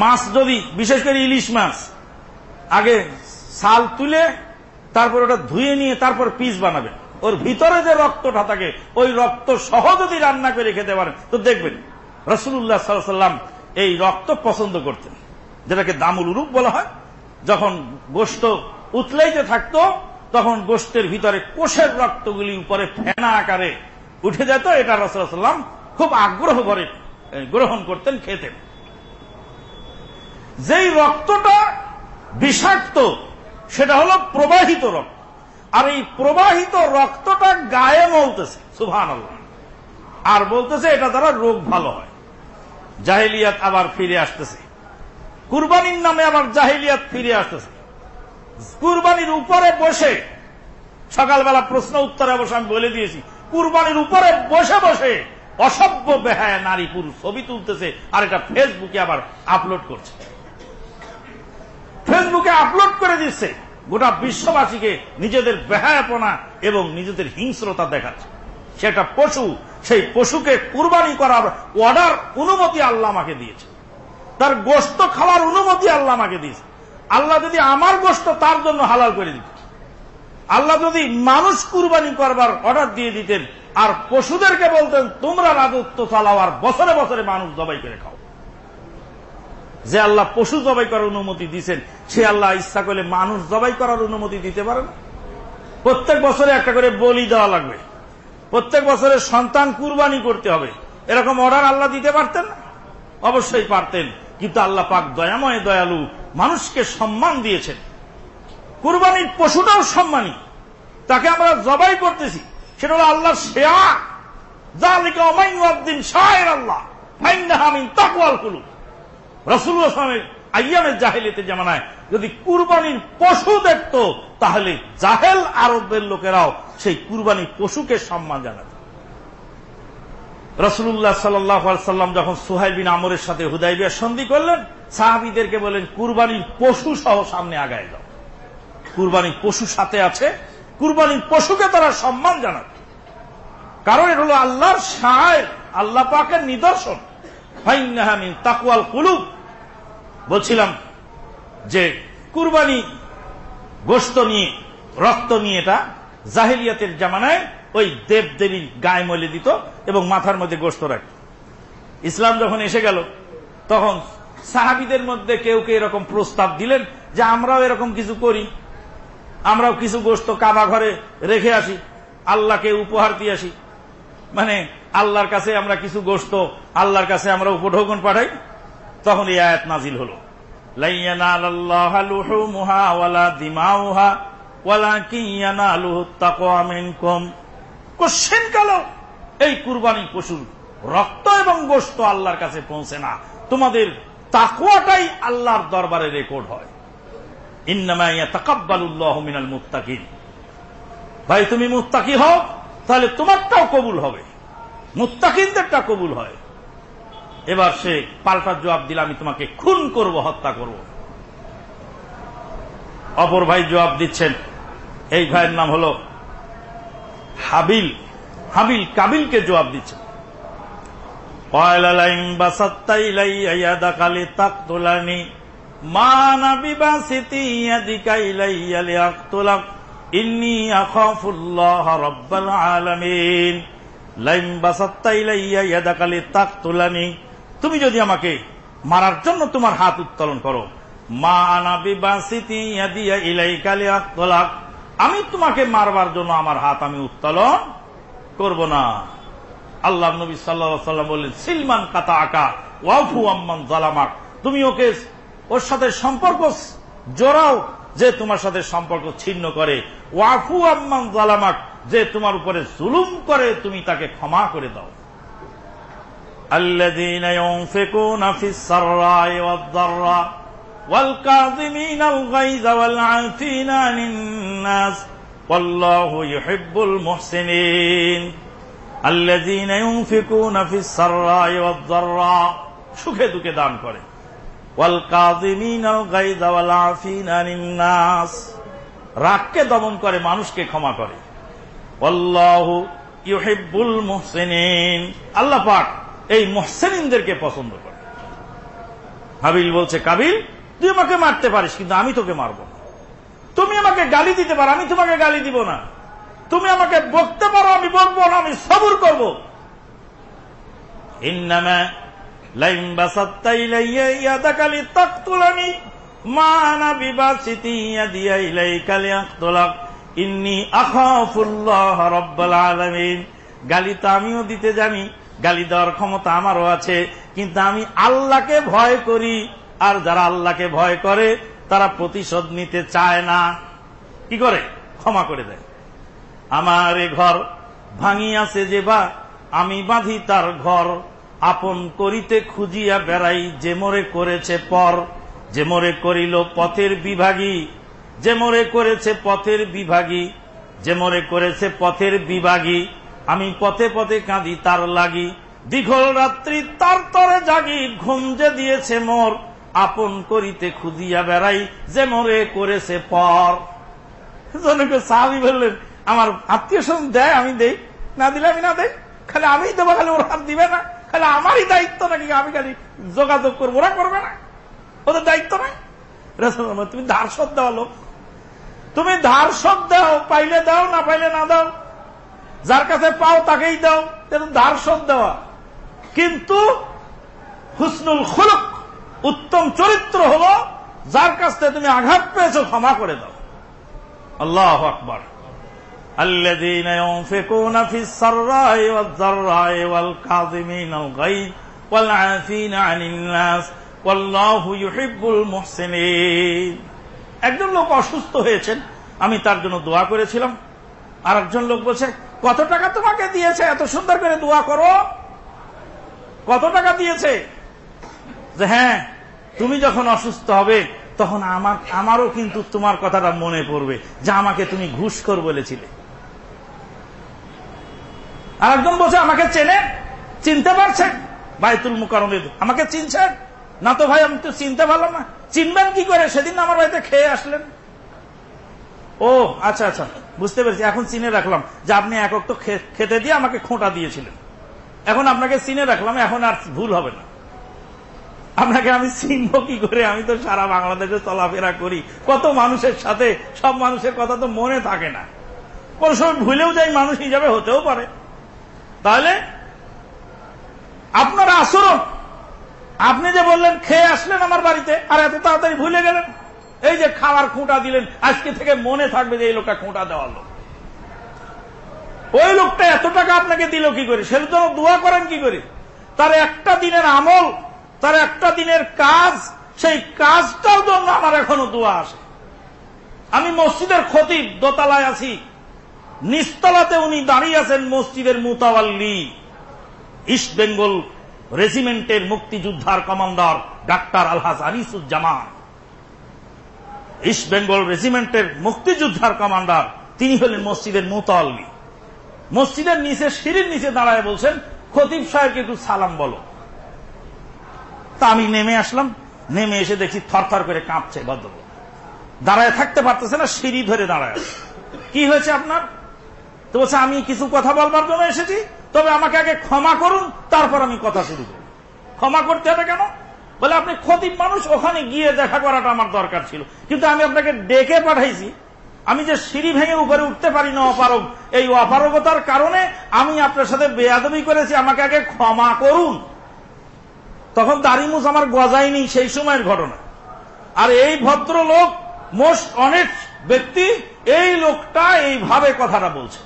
[SPEAKER 1] মাছ যদি, বিশেষ করে ইলিশ মাছ আগে সাল তুলে তারপর ওটা ধুয়ে নিয়ে তারপর পিস বানাবেন ওর ভিতরে যে রক্তটা থাকে, ওই রক্ত সহ যদি রান্না করে খেতে পারেন, তো দেখবেন রসুল্লাহ সাল্লাম এই রক্ত পছন্দ করতেন। যেটাকে দামুল উরূপ বলা হয়। যখন গোস্ত উতলাইতে থাকতো, তখন গোস্তের ভিতরে কোষের রক্তগুলি উপরে ফেনা আকারে উঠে যেত। এটা রসুল্লাহাম খুব আগ্রহ করে গ্রহণ করতেন, খেতেন। যেই রক্তটা বিষাক্ত, সেটা হলো প্রবাহিত রক্ত। আর এই প্রবাহিত রক্তটা গায়ে মলতেছে সুভান আর বলতেছে এটা দ্বারা রোগ ভালো হয়। জাহিলিয়াত আবার ফিরে আসতেছে। কুরবানির নামে আবার জাহিলিয়াত ফিরে আসতেছে। কুরবানির উপরে বসে, সকালবেলা প্রশ্ন উত্তরে অবশ্য আমি বলে দিয়েছি, কুরবানির উপরে বসে বসে অসভ্য বেহায় নারী পুরুষ ছবি তুলতেছে আর এটা ফেসবুকে আবার আপলোড করছে। ফেসবুকে আপলোড করে দিচ্ছে। গোটা বিশ্ববাসীকে নিজেদের বেহায়াপনা এবং নিজেদের হিংস্রতা দেখাচ্ছে। সেটা পশু, সেই পশুকে কুরবানি করার অর্ডার অনুমতি আল্লাহ আমাকে দিয়েছে। তার গোস্ত খাওয়ার অনুমতি আল্লাহ আমাকে দিয়েছে। আল্লাহ যদি আমার গোস্ত তার জন্য হালাল করে দিত আল্লাহ যদি মানুষ কুরবানি করবার অর্ডার দিয়ে দিতেন, আর পশুদেরকে বলতেন, তোমরা রাজত্ব চালাও আর বছরে বছরে মানুষ জবাই করে খাও। যে আল্লাহ পশু জবাই করার অনুমতি দিচ্ছেন সে আল্লাহ ইচ্ছা করলে মানুষ জবাই করার অনুমতি দিতে পারে না। প্রত্যেক বছরে একটা করে বলি দেওয়া লাগবে। প্রত্যেক বছরে সন্তান কুরবানি করতে হবে। এরকম অর্ডার আল্লাহ দিতে পারতেন না? অবশ্যই পারতেন, কিন্তু আল্লাহ পাক দয়াময় দয়ালু মানুষকে সম্মান দিয়েছেন। কুরবানির পশুটাও সম্মানী। তাকে আমরা জবাই করতেছি। সেটা হলো আল্লাহ। শেয়া জালিকা অমাইনুদ্দিন শাহের আল্লাহ ফাইন্দাহামিন তাকুয়াল কুলু রসুল আইয়ামের জাহেলিতে জামানায় যদি কুরবানির পশু দেখত, তাহলে জাহেল আরবের লোকেরাও সেই কুরবানির পশুকে সম্মান জানাত। রসুল্লাহ সাল্লাম যখন সুহাই বিন আমরের সাথে হুদাইবিয়া সন্ধি করলেন, সাহাবিদেরকে বলেন কুরবানির পশু সহ সামনে আগায় যাও। কুরবানির পশু সাথে আছে, কুরবানির পশুকে তারা সম্মান জানাত। কারণ এটা হল আল্লাহর সায়, আল্লাহ পাকের নিদর্শন। তাকুয়াল কুলুব বলছিলাম যে কুরবানি গোস্ত নিয়ে, রক্ত নিয়ে এটা জাহিলিয়াতের জামানায় ওই দেব দেবীর গায়ে মলে দিত এবং মাথার মধ্যে গোস্ত রাখত। ইসলাম যখন এসে গেল, তখন সাহাবিদের মধ্যে কেউ কেউ এরকম প্রস্তাব দিলেন যে আমরাও এরকম কিছু করি, আমরাও কিছু গোস্ত কাবা ঘরে রেখে আসি, আল্লাহকে উপহার দিয়ে আসি। মানে আল্লাহর কাছে আমরা কিছু গোস্ত আল্লাহর কাছে আমরা উপঢৌকন পাঠাই তখন এই আয়াত নাজিল হল। কোশ্চেন কালো, এই কুরবানি পশুর রক্ত এবং গোস্ত আল্লাহর কাছে পৌঁছে না। তোমাদের তাকুয়াটাই আল্লাহর দরবারে রেকর্ড হয়। ইন্নামাইয়া তাকাব্বালুল্লাহ মিনাল মুত্তাকিন। ভাই, তুমি মুত্তাকি হও, তাহলে তোমারটাও কবুল হবে। মুত্তাকিনদেরটা কবুল হয়। এবার সে পাল্টার জবাব দিলে আমি তোমাকে খুন করব, হত্যা করব। অপর ভাই জবাব দিচ্ছেন, এই ভাইয়ের নাম হল হাবিল। হাবিল কাবিলকে জবাব রাব্বাল আলামিন। লাইম বাসাত্তা ইলাইয়া তুমি যদি আমাকে মারার জন্য তোমার হাত উত্তোলন করো, মা আনা বিবাসিতি ইয়াদিয়া ইলাইকা লিয়াকতুলাক আমি তোমাকে মারবার জন্য আমার হাত আমি উত্তোলন করব না। আল্লাহ নবী সাল্লাল্লাহু সাল্লাম বললেন, সিলমান কাতা আকা ওয়াফু আম্মান জালামাক তুমি ওকে ওর সাথে সম্পর্ক জোড়াও যে তোমার সাথে সম্পর্ক ছিন্ন করে। ওয়াফু আম্মান জালামাক যে তোমার উপরে জুলুম করে, তুমি তাকে ক্ষমা করে দাও। الذين ينفقون في السراء والضراء والكاظمين الغيظ والعافين عن الناس والله يحب المحسنين الذين ينفقون في السراء والضراء সুখে দুঃখে দান করে والكاظمين الغيظ والعافين عن الناس রাগকে দমন করে মানুষকে ক্ষমা করে আল্লাহু ইউহিব্বুল মুহসিনিন আল্লাহ পাক এই মুহসিনদেরকে পছন্দ করে। হাবিল বলছে, কাবিল, তুই আমাকে মারতে পারিস, কিন্তু আমি তোকে মারব না। তুমি আমাকে গালি দিতে পারো, আমি তোমাকে গালি দিব না। তুমি আমাকে বকতে পারো, আমি বকবো না, আমি সবুর করব। গালি তো আমিও দিতে জানি গালি দেওয়ার ক্ষমতা আমারও আছে, কিন্তু আমি আল্লাহকে ভয় করি। আর যারা আল্লাহকে ভয় করে, তারা প্রতিশোধ নিতে চায় না। কি করে? ক্ষমা করে দেয়। আমার এ ঘর ভাঙিয়াছে যে বা, আমি বাঁধি তার ঘর। আপন করিতে খুঁজিয়া বেড়াই যে মোরে করেছে পর। যে মোরে করিল পথের বিভাগী। যে মোরে করেছে পথের বিভাগী। যে মোরে করেছে পথের বিভাগী। আমি পথে পথে কাঁদি তার লাগি। দীঘল রাত্রি তার তরে জাগি, ঘুম যে দিয়েছে মোর, আপন করিতে খুঁজিয়া বেড়াই যে মোরে করেছে পর। জনকে সাহাবি বললেন, আমার আত্মীয় স্বজন দেয়, আমি দেই। না দিলে আমি না দেই। খালি আমি দেবো, খালি ওরা দিবে না। খালি আমারই দায়িত্ব নাকি আমি খালি যোগাযোগ করব, ওরা করবে না। ওদের দায়িত্ব নাই। তুমি ধার শোধ দেওয়া লোক। তুমি ধার শোধ দাও, পাইলে দাও, না পাইলে না দাও। যার কাছে পাও তাকেই দাও ধার শোধ দেওয়া কিন্তু হুসনুল খুলুক উত্তম চরিত্র হল যার কাছ থেকে তুমি আঘাত পেয়েছো ক্ষমা করে দাও আল্লাহ আকবর الذين ينفقون في السراء والضراء والكاظمين الغيظ والعافين عن الناس والله يحب المحسنين একজন লোক অসুস্থ হয়েছেন আমি তার জন্য দোয়া করেছিলাম আর একজন লোক বলছে কত টাকা তোমাকে দিয়েছে? এত সুন্দর করে দোয়া করো। কত টাকা দিয়েছে? যে হ্যাঁ তুমি যখন অসুস্থ হবে, তখন আমার, আমারও কিন্তু তোমার কথাটা মনে পড়বে, যে আমাকে তুমি ঘুষখোর বলেছিলে। আর একজন বলছে, আমাকে চেনে? চিনতে পারছেন বাইতুল মুকারমে আমাকে চিনছেন না তো ভাই, আমি তো চিনতে পারলাম না। চিনবেন কি করে? সেদিন আমার বাড়িতে খেয়ে আসলেন। ও আচ্ছা আচ্ছা বুঝতে পেরেছি। এখন চিনে রাখলাম। যে আপনি একক তো খেতে দিয়ে আমাকে খোঁটা দিয়েছিলেন। এখন আপনাকে চিনে রাখলাম, এখন আর ভুল হবে না। আপনাকে আমি চিনব কি করে? আমি তো সারা বাংলাদেশে চলাফেরা করি। কত মানুষের সাথে, সব মানুষের কথা তো মনে থাকে না। কোন সময় ভুলেও যাই মানুষ হিসাবে হতেও পারে। তাহলে, আপনার আচরণ, আপনি যে বললেন, খেয়ে আসলেন আমার বাড়িতে, আর এত তাড়াতাড়ি ভুলে গেলেন। এই যে খাওয়ার খুঁটা দিলেন, আজকে থেকে মনে থাকবে যে এই লোকটা খুঁটা দেওয়ার লোক। ওই লোকটা এত টাকা আপনাকে দিল কি করে? সেটা জন্য দোয়া করেন কি করে? তার একটা দিনের আমল, তার একটা দিনের কাজ, সেই কাজটার জন্য আমার এখনও দোয়া আসে। আমি মসজিদের খতিব, দোতলায় আছি। নিস্তলাতে উনি দাঁড়িয়ে আছেন মসজিদের মুতাওয়াল্লি, ইস্ট বেঙ্গল রেজিমেন্টের মুক্তিযোদ্ধার কমান্ডার ডাক্তার আলহাজ আনিসুজ্জামান। ইস্ট বেঙ্গল রেজিমেন্টের মুক্তিযোদ্ধার কমান্ডার, তিনি হলেন মসজিদের মুতাওয়াল্লি মসজিদের নিচে, সিঁড়ির নিচে দাঁড়ায় বলছেন, খতিব সাহেবকে একটু সালাম বলো। তা আমি নেমে আসলাম, নেমে এসে দেখি থরথর করে কাঁপছে ভদ্রলোক। দাঁড়ায় থাকতে পারতেছে না, সিঁড়ি ধরে দাঁড়ায় কি হয়েছে আপনার? তো বলছে, আমি কিছু কথা বলবার জন্য এসেছি, তবে আমাকে আগে ক্ষমা করুন, তারপর আমি কথা শুরু করি ক্ষমা করতে হবে কেন? বলে, আপনি খতিব মানুষ, ওখানে গিয়ে দেখা করাটা আমার দরকার ছিল। কিন্তু আমি আপনাকে ডেকে পাঠাইছি। আমি যে সিঁড়ি ভেঙে উপরে উঠতে পারি না, অপারগ। এই অপারগতার কারণে আমি আপনার সাথে বেয়াদবি করেছি, আমাকে আগে ক্ষমা করুন। তখন দাড়িমুস আমার গজায়নি সেই সময়ের ঘটনা। আর এই ভদ্রলোক মোস্ট অনেক ব্যক্তি, এই লোকটা এইভাবে কথাটা বলছে।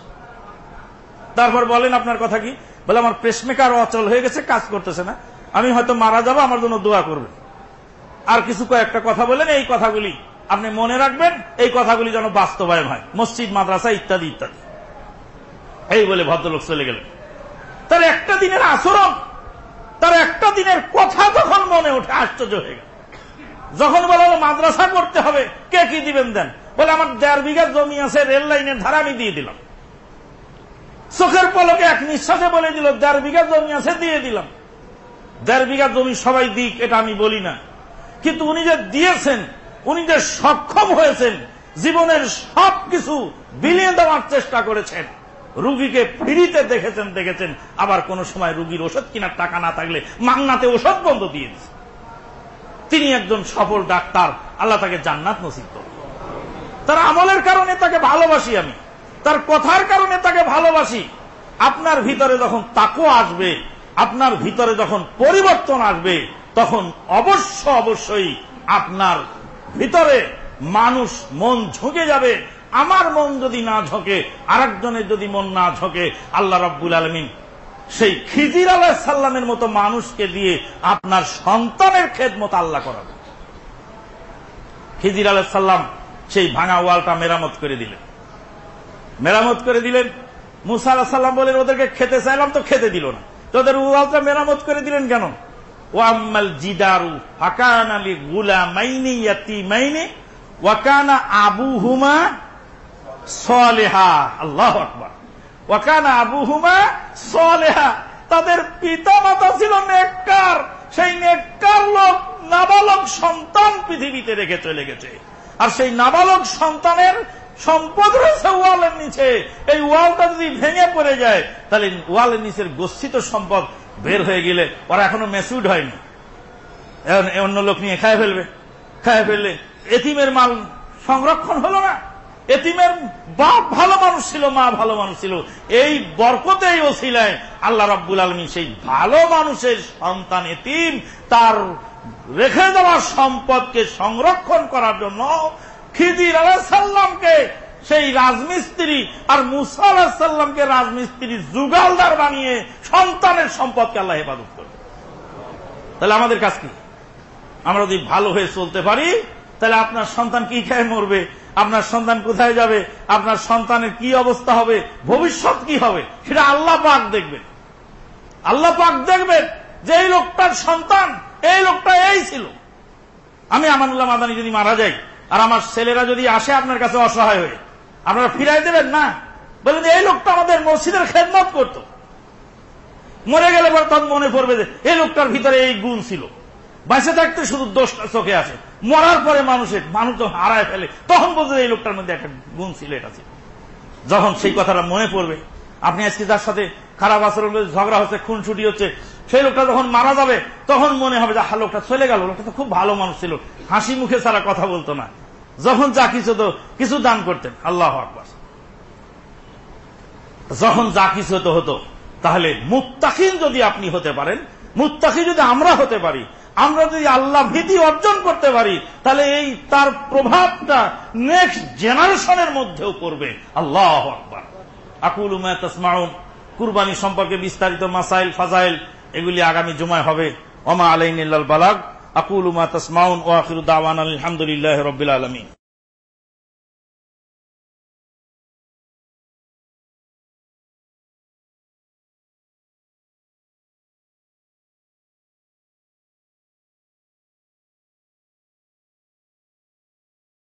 [SPEAKER 1] তারপর বলেন, আপনার কথা কি? বলে, আমার প্রেসমেকার অচল হয়ে গেছে, কাজ করতেছে না। আমি হয়তো মারা যাব, আমার জন্য দোয়া করবেন আর কিছু কয়েকটা কথা বলেন, এই কথাগুলি আপনি মনে রাখবেন, এই কথাগুলি যেন বাস্তবায়ন হয়। মসজিদ, মাদ্রাসা ইত্যাদি ইত্যাদি। এই বলে ভদ্রলোক চলে গেলেন। তার একটা দিনের আচরণ, তার একটা দিনের কথা যখন মনে ওঠে, আশ্চর্য হয়ে গেল। যখন বলা মাদ্রাসা করতে হবে, কে কি দিবেন দেন? বলে, আমার দেড় বিঘা জমি আছে, রেল লাইনের ধারা আমি দিয়ে দিলাম। চোখের পলকে এক নিঃশ্বাসে বলে দিল, দেড় বিঘা জমি আছে, দিয়ে দিলাম। দেড় বিঘা জমি সবাই দিক, এটা আমি বলি না। কিন্তু উনি যে দিয়েছেন, উনি যে সক্ষম হয়েছেন, জীবনের সব কিছু বিলিয়ে দেওয়ার চেষ্টা করেছেন। রুগীকে ফিরিতে দেখেছেন দেখেছেন, আবার কোন সময় রুগীর ওষুধ কিনার টাকা না থাকলে মাংনাতে ওষুধ বন্ধ দিয়ে দিয়েছে। তিনি একজন সফল ডাক্তার, আল্লাহ তাকে জান্নাত নসিব করল তার আমলের কারণে তাকে ভালোবাসি আমি, তার কথার কারণে তাকে ভালোবাসি। আপনার ভিতরে যখন তাকো আসবে আপনার ভিতরে যখন পরিবর্তন আসবে, তখন অবশ্য অবশ্যই আপনার ভিতরে মানুষ মন ঝুঁকে যাবে। আমার মন যদি না ঝোঁকে, আরেকজনের যদি মন না ঝোঁকে, আল্লাহ রব্বুল আলমিন সেই খিজির আলাহ সাল্লামের মতো মানুষকে দিয়ে আপনার সন্তানের খেদমত আল্লাহ করাবে। খিজির আলাহ সাল্লাম সেই ভাঙা ওয়ালটা মেরামত করে দিলেন। মেরামত করে দিলেন। মুসা আলাহ সাল্লাম বলেন, ওদেরকে খেতে চাইলাম তো খেতে দিল না। তো ওদের ওয়ালটা মেরামত করে দিলেন কেন? ওয়াম্মাল জিদারু ফাকান আলী গুলা মাইনি ইয়াতি মাইনি ওয়াকানা আবু হুমা সলেহা। আল্লাহ আকবর। ওয়াকানা আবু হুমা সলেহা। তাদের পিতা মাতা ছিল নেককার। সেই নেককার লোক নাবালক সন্তান পৃথিবীতে রেখে চলে গেছে। আর সেই নাবালক সন্তানের সম্পদ রয়েছে ওয়ালের নিচে। এই ওয়ালটা যদি ভেঙে পড়ে যায়, তাহলে ওয়ালের নিচের গচ্ছিত সম্পদ বের হয়ে গেলে ওরা এখনও মেসুড হয়নি। অন্য লোক নিয়ে খায় ফেলবে, খায় ফেললে এতিমের মাল সংরক্ষণ হলো না। এতিমের বাপ ভালো মানুষ ছিল, মা ভালো মানুষ ছিল। এই বরকতে এই ওসিলায় আল্লাহ রাব্বুল আলমী সেই ভালো মানুষের সন্তান এতিম, তার রেখে দেওয়া সম্পদকে সংরক্ষণ করার জন্য খিদির আলাহ সাল্লামকে সেই রাজমিস্ত্রি আর মুসা আলাহ সাল্লামকে রাজমিস্ত্রি যুগালদার বানিয়ে সন্তানের সম্পদকে আল্লাহ হেফাজত করবে। তাহলে আমাদের কাজ কি? আমরা যদি ভালো হয়ে চলতে পারি, তাহলে আপনার সন্তান কি খেয়ে মরবে? আপনার সন্তান কোথায় যাবে? আপনার সন্তানের কি অবস্থা হবে? ভবিষ্যৎ কি হবে? সেটা আল্লাহ পাক দেখবেন। আল্লাহ পাক দেখবেন যে এই লোকটার সন্তান, এই লোকটা এই ছিল। আমি আমানুল্লাহ মাদানি যদি মারা যাই আর আমার ছেলেরা যদি আসে আপনার কাছে অসহায় হয়ে, আপনারা ফিরাই দেবেন না? বলেন এই লোকটা আমাদের মসজিদের খেদমত করত। মরে গেলে পরে তখন মনে পড়বে যে, এই লোকটার ভিতরে এই গুণ ছিল। বাঁচে থাকতে শুধু দোষটা চোখে আসে। মরার পরে মানুষের, মানুষ যখন হারায় ফেলে, তখন বলতে এই লোকটার মধ্যে একটা গুণ ছিল, এটা ছিল। যখন সেই কথাটা মনে পড়বে, আপনি আজকে যার সাথে খারাপ আচরণ ঝগড়া হচ্ছে খুন ছুটি হচ্ছে সেই লোকটা যখন মারা যাবে, তখন মনে হবে যে হা লোকটা চলে গেল, লোকটা তো খুব ভালো মানুষ ছিল। হাসি মুখে ছাড়া কথা বলতো না। যখন যা কিছু তো কিছু দান করতেন। আল্লাহ আকবর। যখন যা কিছু হতো হতো। তাহলে মুত্তাকিন যদি আপনি হতে পারেন, মুত্তাকি যদি আমরা হতে পারি, আমরা যদি আল্লাহ ভীতি অর্জন করতে পারি, তাহলে এই তার প্রভাবটা নেক্সট জেনারেশনের মধ্যেও পড়বে। আল্লাহ আকবর। আকুল উমায় তসমাউন। কুরবানি সম্পর্কে বিস্তারিত মাসাইল, ফাজাইল এগুলি আগামী জুমায় হবে। ওমা আলাইন বালাগ। আকুল উমা তসমাউন। ও আখির দাওয়ান আলহামদুলিল্লাহ রবিল আলমী